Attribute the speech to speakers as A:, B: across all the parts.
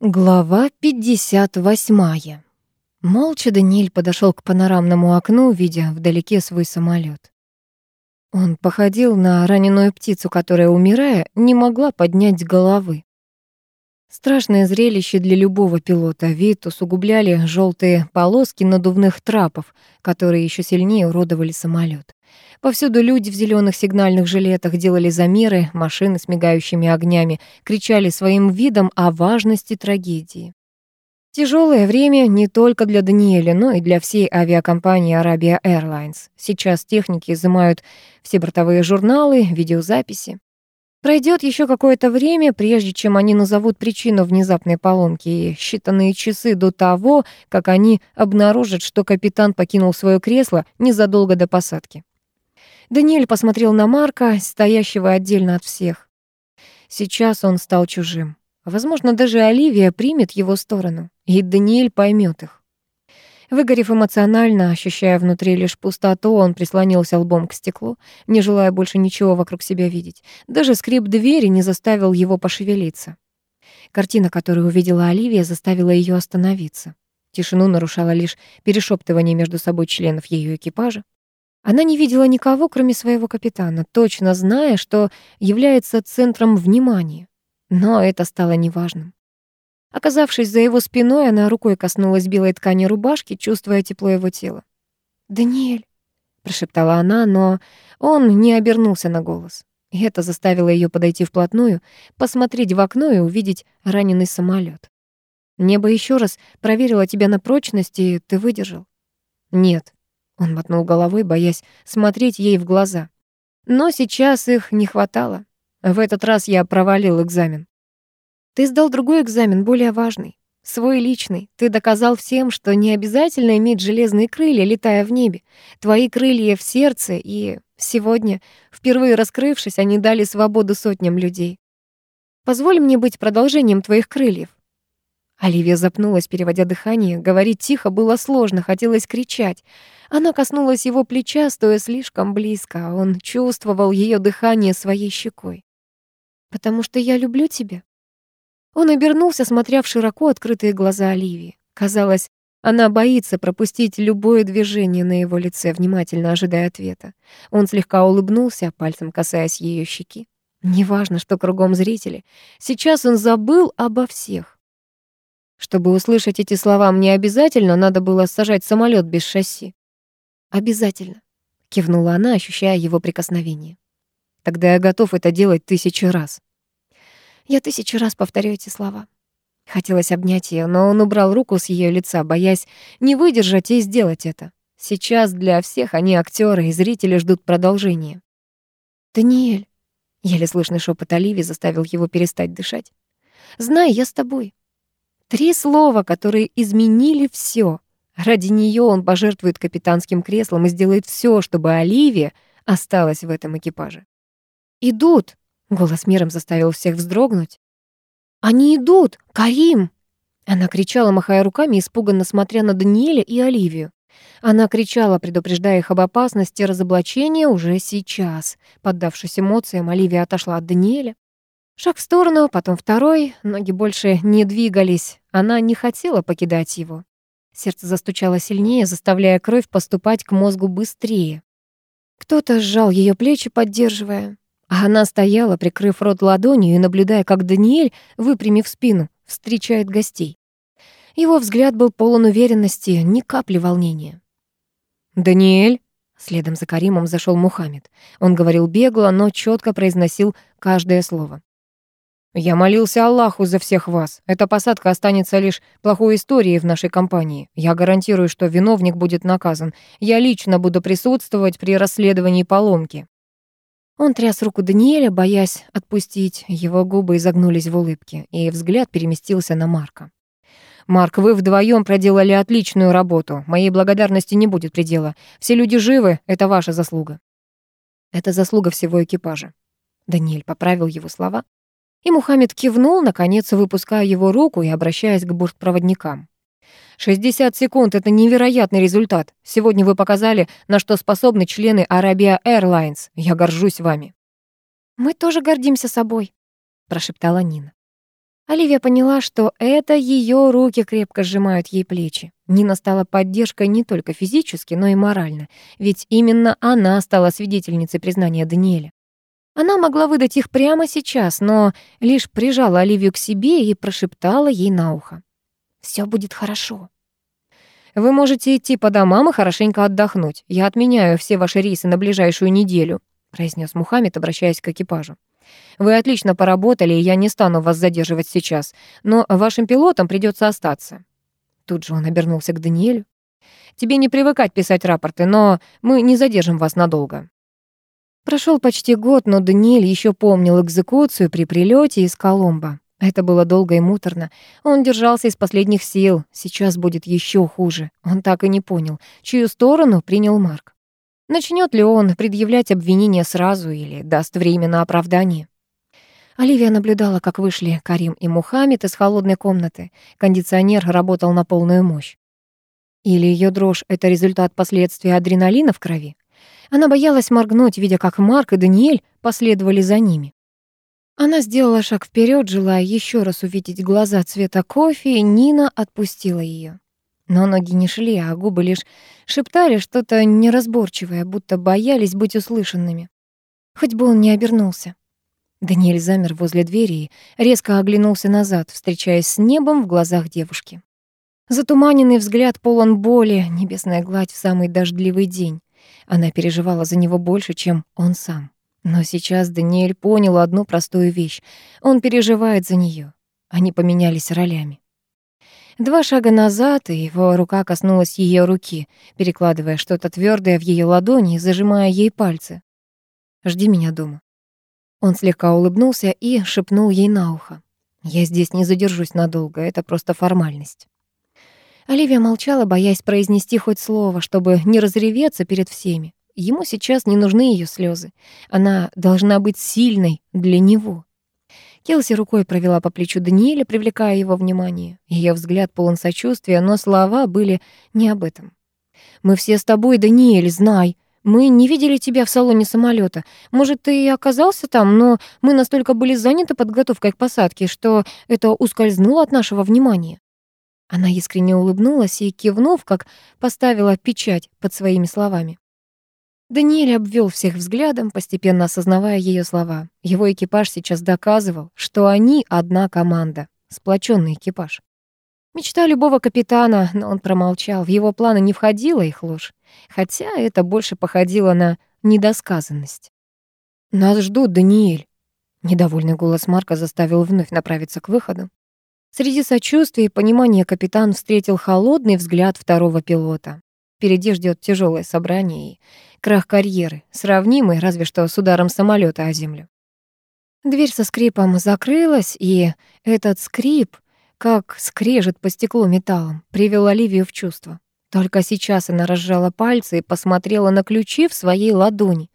A: Глава 58. Молча Даниэль подошел к панорамному окну, видя вдалеке свой самолет. Он походил на раненую птицу, которая, умирая, не могла поднять головы. Страшное зрелище для любого пилота. Вид усугубляли желтые полоски надувных трапов, которые еще сильнее уродовали самолет. Повсюду люди в зеленых сигнальных жилетах делали замеры, машины с мигающими огнями кричали своим видом о важности трагедии. Тяжелое время не только для Даниэля, но и для всей авиакомпании Arabia Airlines. Сейчас техники изымают все бортовые журналы, видеозаписи. Пройдет еще какое-то время, прежде чем они назовут причину внезапной поломки, и считанные часы до того, как они обнаружат, что капитан покинул свое кресло незадолго до посадки. Даниэль посмотрел на Марка, стоящего отдельно от всех. Сейчас он стал чужим. Возможно, даже Оливия примет его сторону, и Даниэль поймет их. Выгорев эмоционально, ощущая внутри лишь пустоту, он прислонился лбом к стеклу, не желая больше ничего вокруг себя видеть. Даже скрип двери не заставил его пошевелиться. Картина, которую увидела Оливия, заставила ее остановиться. Тишину нарушало лишь перешептывание между собой членов ее экипажа. Она не видела никого, кроме своего капитана, точно зная, что является центром внимания. Но это стало неважным. Оказавшись за его спиной, она рукой коснулась белой ткани рубашки, чувствуя тепло его тела. «Даниэль», — прошептала она, но он не обернулся на голос. И это заставило ее подойти вплотную, посмотреть в окно и увидеть раненый самолет. «Небо еще раз проверило тебя на прочность, и ты выдержал?» «Нет», он мотнул головой, боясь смотреть ей в глаза. Но сейчас их не хватало. В этот раз я провалил экзамен. Ты сдал другой экзамен, более важный. Свой личный. Ты доказал всем, что не обязательно иметь железные крылья, летая в небе. Твои крылья в сердце, и сегодня, впервые раскрывшись, они дали свободу сотням людей. Позволь мне быть продолжением твоих крыльев. Оливия запнулась, переводя дыхание. Говорить тихо было сложно, хотелось кричать. Она коснулась его плеча, стоя слишком близко. Он чувствовал ее дыхание своей щекой. «Потому что я люблю тебя». Он обернулся, смотря в широко открытые глаза Оливии. Казалось, она боится пропустить любое движение на его лице, внимательно ожидая ответа. Он слегка улыбнулся, пальцем касаясь ее щеки. Неважно, что кругом зрители. Сейчас он забыл обо всех. Чтобы услышать эти слова, мне обязательно надо было сажать самолет без шасси. Обязательно, кивнула она, ощущая его прикосновение. Тогда я готов это делать тысячу раз. Я тысячу раз повторю эти слова. Хотелось обнять ее, но он убрал руку с ее лица, боясь не выдержать и сделать это. Сейчас для всех они актеры, и зрители ждут продолжения. «Даниэль», — еле слышный шепот Оливии заставил его перестать дышать. «Знай, я с тобой. Три слова, которые изменили все. Ради нее он пожертвует капитанским креслом и сделает все, чтобы Оливия осталась в этом экипаже. «Идут!» — голос миром заставил всех вздрогнуть. «Они идут! Карим!» Она кричала, махая руками, испуганно смотря на Даниэля и Оливию. Она кричала, предупреждая их об опасности разоблачения уже сейчас. Поддавшись эмоциям, Оливия отошла от Даниэля. Шаг в сторону, потом второй, ноги больше не двигались. Она не хотела покидать его. Сердце застучало сильнее, заставляя кровь поступать к мозгу быстрее. Кто-то сжал ее плечи, поддерживая. А она стояла, прикрыв рот ладонью и наблюдая, как Даниэль, выпрямив спину, встречает гостей. Его взгляд был полон уверенности, ни капли волнения. «Даниэль?» Следом за Каримом зашел Мухаммед. Он говорил бегло, но четко произносил каждое слово. Я молился Аллаху за всех вас. Эта посадка останется лишь плохой историей в нашей компании. Я гарантирую, что виновник будет наказан. Я лично буду присутствовать при расследовании поломки». Он тряс руку Даниэля, боясь отпустить. Его губы изогнулись в улыбке, и взгляд переместился на Марка. «Марк, вы вдвоем проделали отличную работу. Моей благодарности не будет предела. Все люди живы, это ваша заслуга». «Это заслуга всего экипажа». Даниэль поправил его слова, и Мухаммед кивнул, наконец выпуская его руку и обращаясь к бортпроводникам. «60 секунд — это невероятный результат. Сегодня вы показали, на что способны члены Arabia Airlines. Я горжусь вами». «Мы тоже гордимся собой», — прошептала Нина. Оливия поняла, что это ее руки крепко сжимают ей плечи. Нина стала поддержкой не только физически, но и морально, ведь именно она стала свидетельницей признания Даниэля. Она могла выдать их прямо сейчас, но лишь прижала Оливию к себе и прошептала ей на ухо. «Всё будет хорошо». «Вы можете идти по домам и хорошенько отдохнуть. Я отменяю все ваши рейсы на ближайшую неделю», произнес Мухаммед, обращаясь к экипажу. «Вы отлично поработали, и я не стану вас задерживать сейчас, но вашим пилотам придется остаться». Тут же он обернулся к Даниэлю. «Тебе не привыкать писать рапорты, но мы не задержим вас надолго». Прошел почти год, но Даниэль еще помнил экзекуцию при прилете из Коломбо. Это было долго и муторно. Он держался из последних сил. Сейчас будет еще хуже. Он так и не понял, чью сторону принял Марк. Начнет ли он предъявлять обвинения сразу или даст время на оправдание? Оливия наблюдала, как вышли Карим и Мухаммед из холодной комнаты. Кондиционер работал на полную мощь. Или ее дрожь — это результат последствий адреналина в крови? Она боялась моргнуть, видя, как Марк и Даниэль последовали за ними. Она сделала шаг вперед, желая еще раз увидеть глаза цвета кофе, и Нина отпустила ее. Но ноги не шли, а губы лишь шептали что-то неразборчивое, будто боялись быть услышанными. Хоть бы он не обернулся. Даниэль замер возле двери и резко оглянулся назад, встречаясь с небом в глазах девушки. Затуманенный взгляд полон боли, небесная гладь в самый дождливый день. Она переживала за него больше, чем он сам. Но сейчас Даниэль понял одну простую вещь. Он переживает за нее. Они поменялись ролями. Два шага назад, и его рука коснулась ее руки, перекладывая что-то твердое в ее ладони и зажимая ей пальцы. «Жди меня дома». Он слегка улыбнулся и шепнул ей на ухо. «Я здесь не задержусь надолго, это просто формальность». Оливия молчала, боясь произнести хоть слово, чтобы не разреветься перед всеми. Ему сейчас не нужны ее слезы. Она должна быть сильной для него. Келси рукой провела по плечу Даниэля, привлекая его внимание. Ее взгляд полон сочувствия, но слова были не об этом. «Мы все с тобой, Даниэль, знай. Мы не видели тебя в салоне самолета. Может, ты и оказался там, но мы настолько были заняты подготовкой к посадке, что это ускользнуло от нашего внимания». Она искренне улыбнулась и, кивнув, как поставила печать под своими словами. Даниэль обвел всех взглядом, постепенно осознавая ее слова. Его экипаж сейчас доказывал, что они одна команда, сплоченный экипаж. Мечта любого капитана, но он промолчал, в его планы не входила их ложь, хотя это больше походило на недосказанность. «Нас ждут, Даниэль!» Недовольный голос Марка заставил вновь направиться к выходу. Среди сочувствия и понимания капитан встретил холодный взгляд второго пилота. Впереди ждет тяжелое собрание и крах карьеры, сравнимый разве что с ударом самолета о землю. Дверь со скрипом закрылась, и этот скрип, как скрежет по стеклу металлом, привел Оливию в чувство. Только сейчас она разжала пальцы и посмотрела на ключи в своей ладони.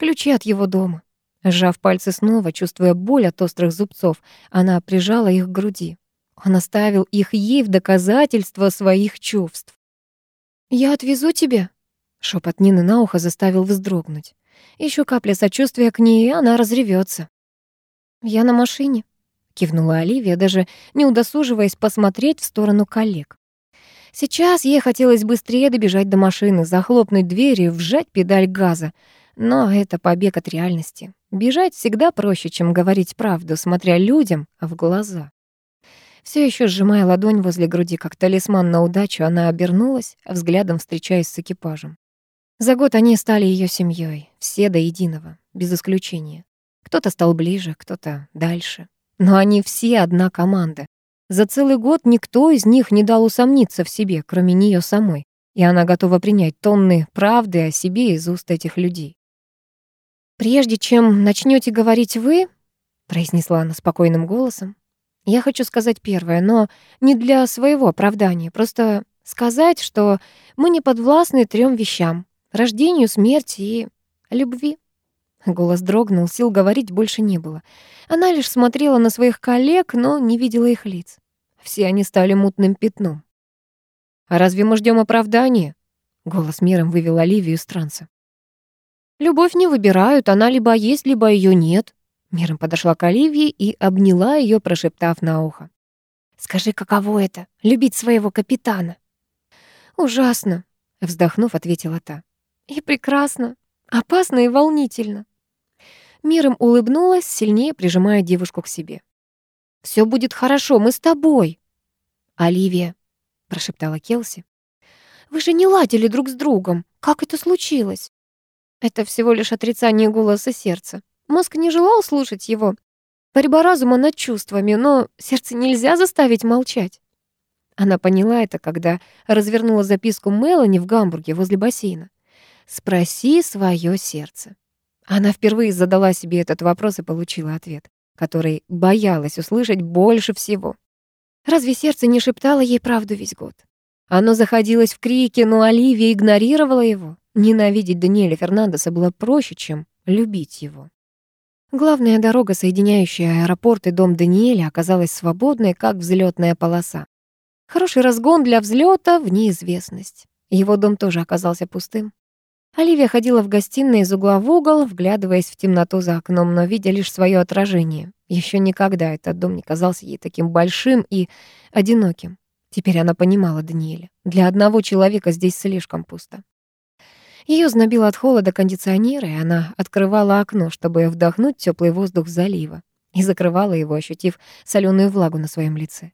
A: Ключи от его дома. Сжав пальцы снова, чувствуя боль от острых зубцов, она прижала их к груди. Он оставил их ей в доказательство своих чувств. «Я отвезу тебя», — шепот Нины на ухо заставил вздрогнуть. Еще капля сочувствия к ней, и она разревется. «Я на машине», — кивнула Оливия, даже не удосуживаясь посмотреть в сторону коллег. Сейчас ей хотелось быстрее добежать до машины, захлопнуть дверь и вжать педаль газа. Но это побег от реальности. Бежать всегда проще, чем говорить правду, смотря людям в глаза. Все еще сжимая ладонь возле груди, как талисман на удачу, она обернулась, взглядом встречаясь с экипажем. За год они стали ее семьей, все до единого, без исключения. Кто-то стал ближе, кто-то дальше. Но они все одна команда. За целый год никто из них не дал усомниться в себе, кроме нее самой, и она готова принять тонны правды о себе из уст этих людей. «Прежде чем начнете говорить вы», — произнесла она спокойным голосом, я хочу сказать первое, но не для своего оправдания, просто сказать, что мы не подвластны трем вещам — рождению, смерти и любви. Голос дрогнул, сил говорить больше не было. Она лишь смотрела на своих коллег, но не видела их лиц. Все они стали мутным пятном. «А разве мы ждем оправдания?» Голос миром вывел Оливию из транса. «Любовь не выбирают, она либо есть, либо ее нет», Миром подошла к Оливии и обняла ее, прошептав на ухо. «Скажи, каково это — любить своего капитана?» «Ужасно», — вздохнув, ответила та. «И прекрасно, опасно и волнительно». Миром улыбнулась, сильнее прижимая девушку к себе. «Всё будет хорошо, мы с тобой». «Оливия», — прошептала Келси. «Вы же не ладили друг с другом. Как это случилось?» Это всего лишь отрицание голоса сердца. Мозг не желал слушать его. Борьба разума над чувствами, но сердце нельзя заставить молчать. Она поняла это, когда развернула записку Мелани в Гамбурге возле бассейна. «Спроси свое сердце». Она впервые задала себе этот вопрос и получила ответ, который боялась услышать больше всего. Разве сердце не шептало ей правду весь год? Оно заходилось в крики, но Оливия игнорировала его. Ненавидеть Даниэля Фернандеса было проще, чем любить его. Главная дорога, соединяющая аэропорт и дом Даниэля, оказалась свободной, как взлетная полоса. Хороший разгон для взлета в неизвестность. Его дом тоже оказался пустым. Оливия ходила в гостиной из угла в угол, вглядываясь в темноту за окном, но видя лишь свое отражение. Еще никогда этот дом не казался ей таким большим и одиноким. Теперь она понимала Даниэля. Для одного человека здесь слишком пусто. Ее знобило от холода кондиционера, и она открывала окно, чтобы вдохнуть теплый воздух залива, и закрывала его, ощутив соленую влагу на своем лице.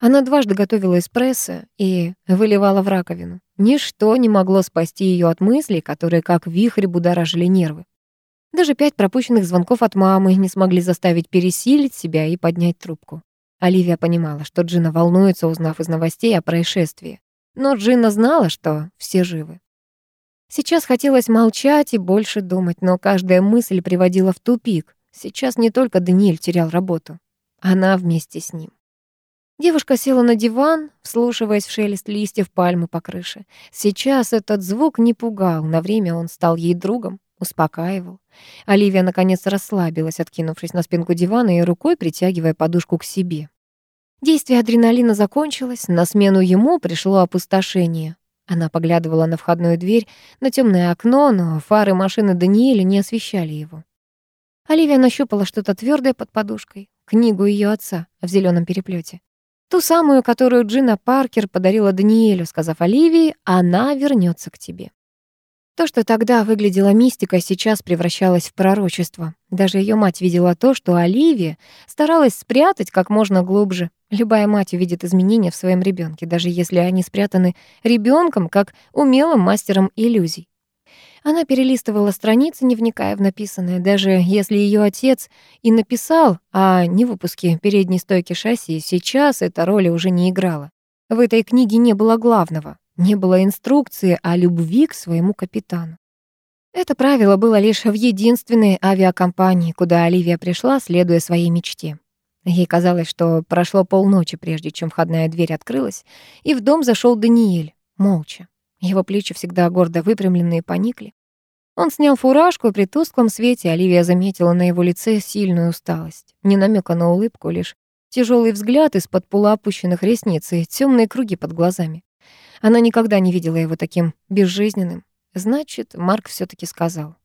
A: Она дважды готовила эспрессо и выливала в раковину. Ничто не могло спасти ее от мыслей, которые как вихрь будоражили нервы. Даже пять пропущенных звонков от мамы не смогли заставить пересилить себя и поднять трубку. Оливия понимала, что Джина волнуется, узнав из новостей о происшествии. Но Джина знала, что все живы. Сейчас хотелось молчать и больше думать, но каждая мысль приводила в тупик. Сейчас не только Даниэль терял работу. Она вместе с ним. Девушка села на диван, вслушиваясь в шелест листьев пальмы по крыше. Сейчас этот звук не пугал, на время он стал ей другом, успокаивал. Оливия наконец расслабилась, откинувшись на спинку дивана и рукой притягивая подушку к себе. Действие адреналина закончилось, на смену ему пришло опустошение. Она поглядывала на входную дверь, на темное окно, но фары машины Даниэля не освещали его. Оливия нащупала что-то твердое под подушкой, книгу ее отца в зеленом переплете. Ту самую, которую Джина Паркер подарила Даниэлю, сказав Оливии, она вернется к тебе. То, что тогда выглядело мистикой, сейчас превращалось в пророчество. Даже ее мать видела то, что Оливия старалась спрятать как можно глубже. Любая мать увидит изменения в своем ребенке, даже если они спрятаны ребенком, как умелым мастером иллюзий. Она перелистывала страницы, не вникая в написанное, даже если ее отец и написал о невыпуске передней стойки шасси, сейчас эта роль уже не играла. В этой книге не было главного, не было инструкции о любви к своему капитану. Это правило было лишь в единственной авиакомпании, куда Оливия пришла, следуя своей мечте. Ей казалось, что прошло полночи, прежде чем входная дверь открылась, и в дом зашел Даниэль, молча. Его плечи всегда гордо выпрямленные поникли. Он снял фуражку, и при тусклом свете Оливия заметила на его лице сильную усталость. Не намека на улыбку, лишь тяжелый взгляд из-под полуопущенных ресниц и темные круги под глазами. Она никогда не видела его таким безжизненным. Значит, Марк все таки сказал.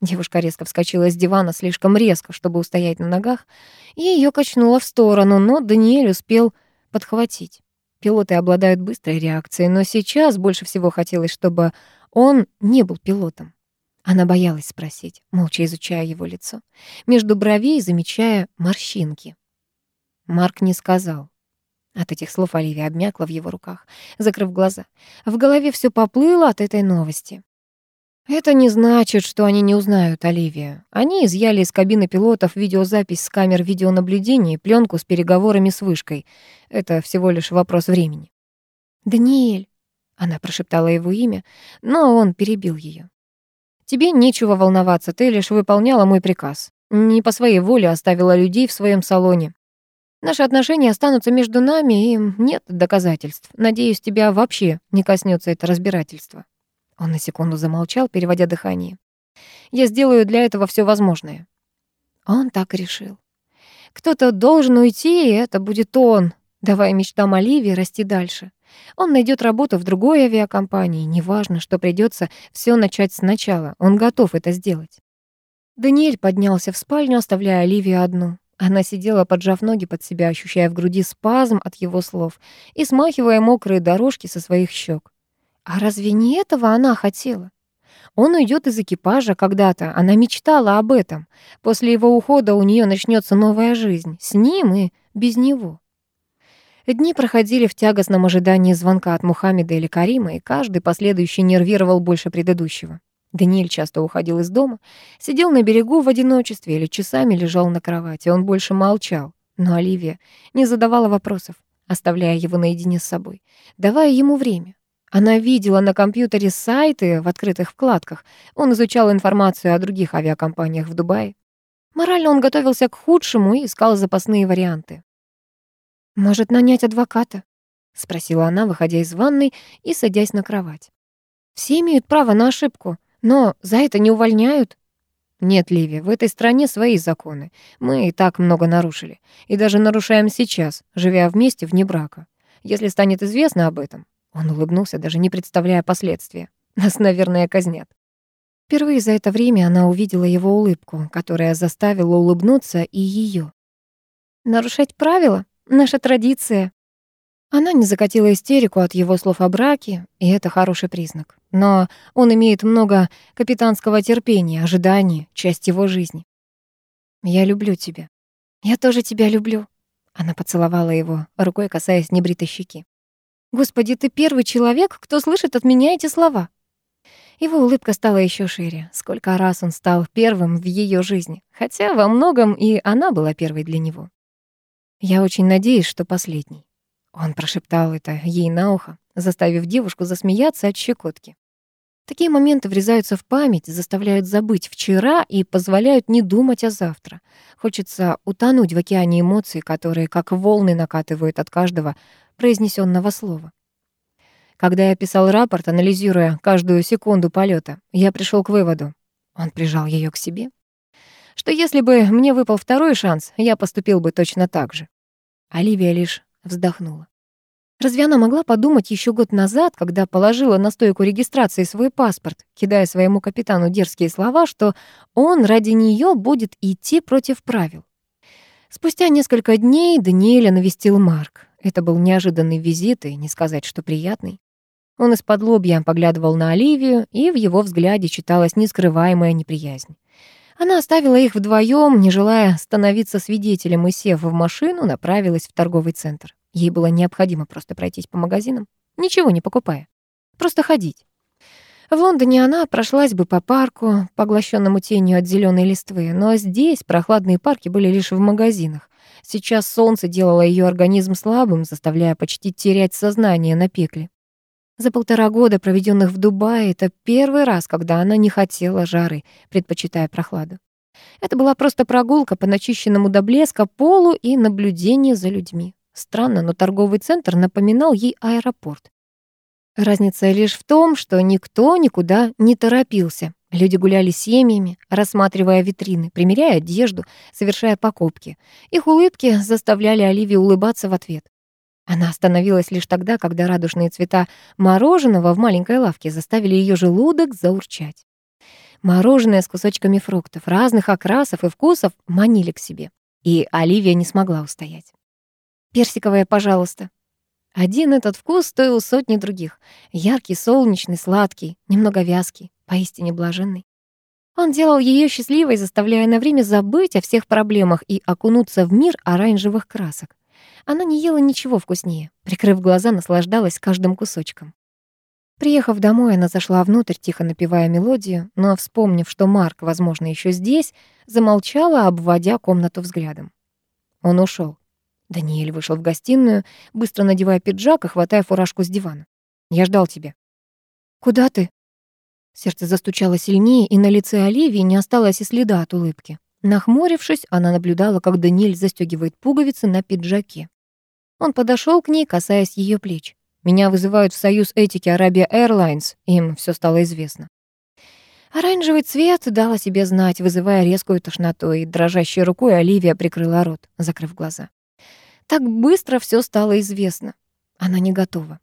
A: Девушка резко вскочила с дивана слишком резко, чтобы устоять на ногах, и ее качнуло в сторону, но Даниэль успел подхватить. Пилоты обладают быстрой реакцией, но сейчас больше всего хотелось, чтобы он не был пилотом. Она боялась спросить, молча изучая его лицо, между бровей замечая морщинки. Марк не сказал. От этих слов Оливия обмякла в его руках, закрыв глаза. В голове все поплыло от этой новости. Это не значит, что они не узнают Оливию. Они изъяли из кабины пилотов видеозапись с камер видеонаблюдения и пленку с переговорами с вышкой. Это всего лишь вопрос времени. «Даниэль», — она прошептала его имя, но он перебил ее. «Тебе нечего волноваться, ты лишь выполняла мой приказ. Не по своей воле оставила людей в своем салоне. Наши отношения останутся между нами, и нет доказательств. Надеюсь, тебя вообще не коснется это разбирательство». Он на секунду замолчал, переводя дыхание. «Я сделаю для этого все возможное». Он так решил. Кто-то должен уйти, и это будет он, давая мечтам Оливии расти дальше. Он найдет работу в другой авиакомпании, неважно, что придется все начать сначала, он готов это сделать. Даниэль поднялся в спальню, оставляя Оливию одну. Она сидела, поджав ноги под себя, ощущая в груди спазм от его слов и смахивая мокрые дорожки со своих щек. А разве не этого она хотела? Он уйдет из экипажа когда-то, она мечтала об этом. После его ухода у нее начнется новая жизнь, с ним и без него. Дни проходили в тягостном ожидании звонка от Мухаммеда или Карима, и каждый последующий нервировал больше предыдущего. Даниэль часто уходил из дома, сидел на берегу в одиночестве или часами лежал на кровати. Он больше молчал, но Оливия не задавала вопросов, оставляя его наедине с собой, давая ему время. Она видела на компьютере сайты в открытых вкладках. Он изучал информацию о других авиакомпаниях в Дубае. Морально он готовился к худшему и искал запасные варианты. «Может, нанять адвоката?» — спросила она, выходя из ванной и садясь на кровать. «Все имеют право на ошибку. Но за это не увольняют. Нет, Ливи, в этой стране свои законы. Мы и так много нарушили. И даже нарушаем сейчас, живя вместе вне брака. Если станет известно об этом... Он улыбнулся, даже не представляя последствия. Нас, наверное, казнят. Впервые за это время она увидела его улыбку, которая заставила улыбнуться и ее. «Нарушать правила — наша традиция», она не закатила истерику от его слов о браке, и это хороший признак. Но он имеет много капитанского терпения, ожиданий, часть его жизни. «Я люблю тебя». «Я тоже тебя люблю». Она поцеловала его, рукой касаясь небритой щеки. «Господи, ты первый человек, кто слышит от меня эти слова». Его улыбка стала еще шире. Сколько раз он стал первым в ее жизни, хотя во многом и она была первой для него. «Я очень надеюсь, что последний». Он прошептал это ей на ухо, заставив девушку засмеяться от щекотки. Такие моменты врезаются в память, заставляют забыть вчера и позволяют не думать о завтра. Хочется утонуть в океане эмоций, которые как волны накатывают от каждого произнесенного слова. Когда я писал рапорт, анализируя каждую секунду полета, я пришел к выводу. Он прижал ее к себе. Что если бы мне выпал второй шанс, я поступил бы точно так же. Оливия лишь вздохнула. Разве она могла подумать еще год назад, когда положила на стойку регистрации свой паспорт, кидая своему капитану дерзкие слова, что он ради нее будет идти против правил? Спустя несколько дней Даниэля навестил Марк. Это был неожиданный визит, и не сказать, что приятный. Он из-под лобья поглядывал на Оливию, и в его взгляде читалась нескрываемая неприязнь. Она оставила их вдвоем, не желая становиться свидетелем, и, сев в машину, направилась в торговый центр. Ей было необходимо просто пройтись по магазинам, ничего не покупая. Просто ходить. В Лондоне она прошлась бы по парку, поглощенному тенью от зеленой листвы, но здесь прохладные парки были лишь в магазинах. Сейчас солнце делало ее организм слабым, заставляя почти терять сознание на пекле. За полтора года, проведенных в Дубае, это первый раз, когда она не хотела жары, предпочитая прохладу. Это была просто прогулка по начищенному до блеска полу и наблюдение за людьми. Странно, но торговый центр напоминал ей аэропорт. Разница лишь в том, что никто никуда не торопился. Люди гуляли семьями, рассматривая витрины, примеряя одежду, совершая покупки. Их улыбки заставляли Оливию улыбаться в ответ. Она остановилась лишь тогда, когда радужные цвета мороженого в маленькой лавке заставили ее желудок заурчать. Мороженое с кусочками фруктов, разных окрасов и вкусов манили к себе. И Оливия не смогла устоять. «Персиковое, пожалуйста». Один этот вкус стоил сотни других. Яркий, солнечный, сладкий, немного вязкий, поистине блаженный. Он делал ее счастливой, заставляя на время забыть о всех проблемах и окунуться в мир оранжевых красок. Она не ела ничего вкуснее. Прикрыв глаза, наслаждалась каждым кусочком. Приехав домой, она зашла внутрь, тихо напевая мелодию, но, вспомнив, что Марк, возможно, еще здесь, замолчала, обводя комнату взглядом. Он ушел. Даниэль вышел в гостиную, быстро надевая пиджак и хватая фуражку с дивана. «Я ждал тебя». «Куда ты?» Сердце застучало сильнее, и на лице Оливии не осталось и следа от улыбки. Нахмурившись, она наблюдала, как Даниэль застегивает пуговицы на пиджаке. Он подошел к ней, касаясь ее плеч. «Меня вызывают в Союз этики Arabia Airlines», им все стало известно. Оранжевый цвет дал о себе знать, вызывая резкую тошноту, и дрожащей рукой Оливия прикрыла рот, закрыв глаза. Так быстро все стало известно. Она не готова.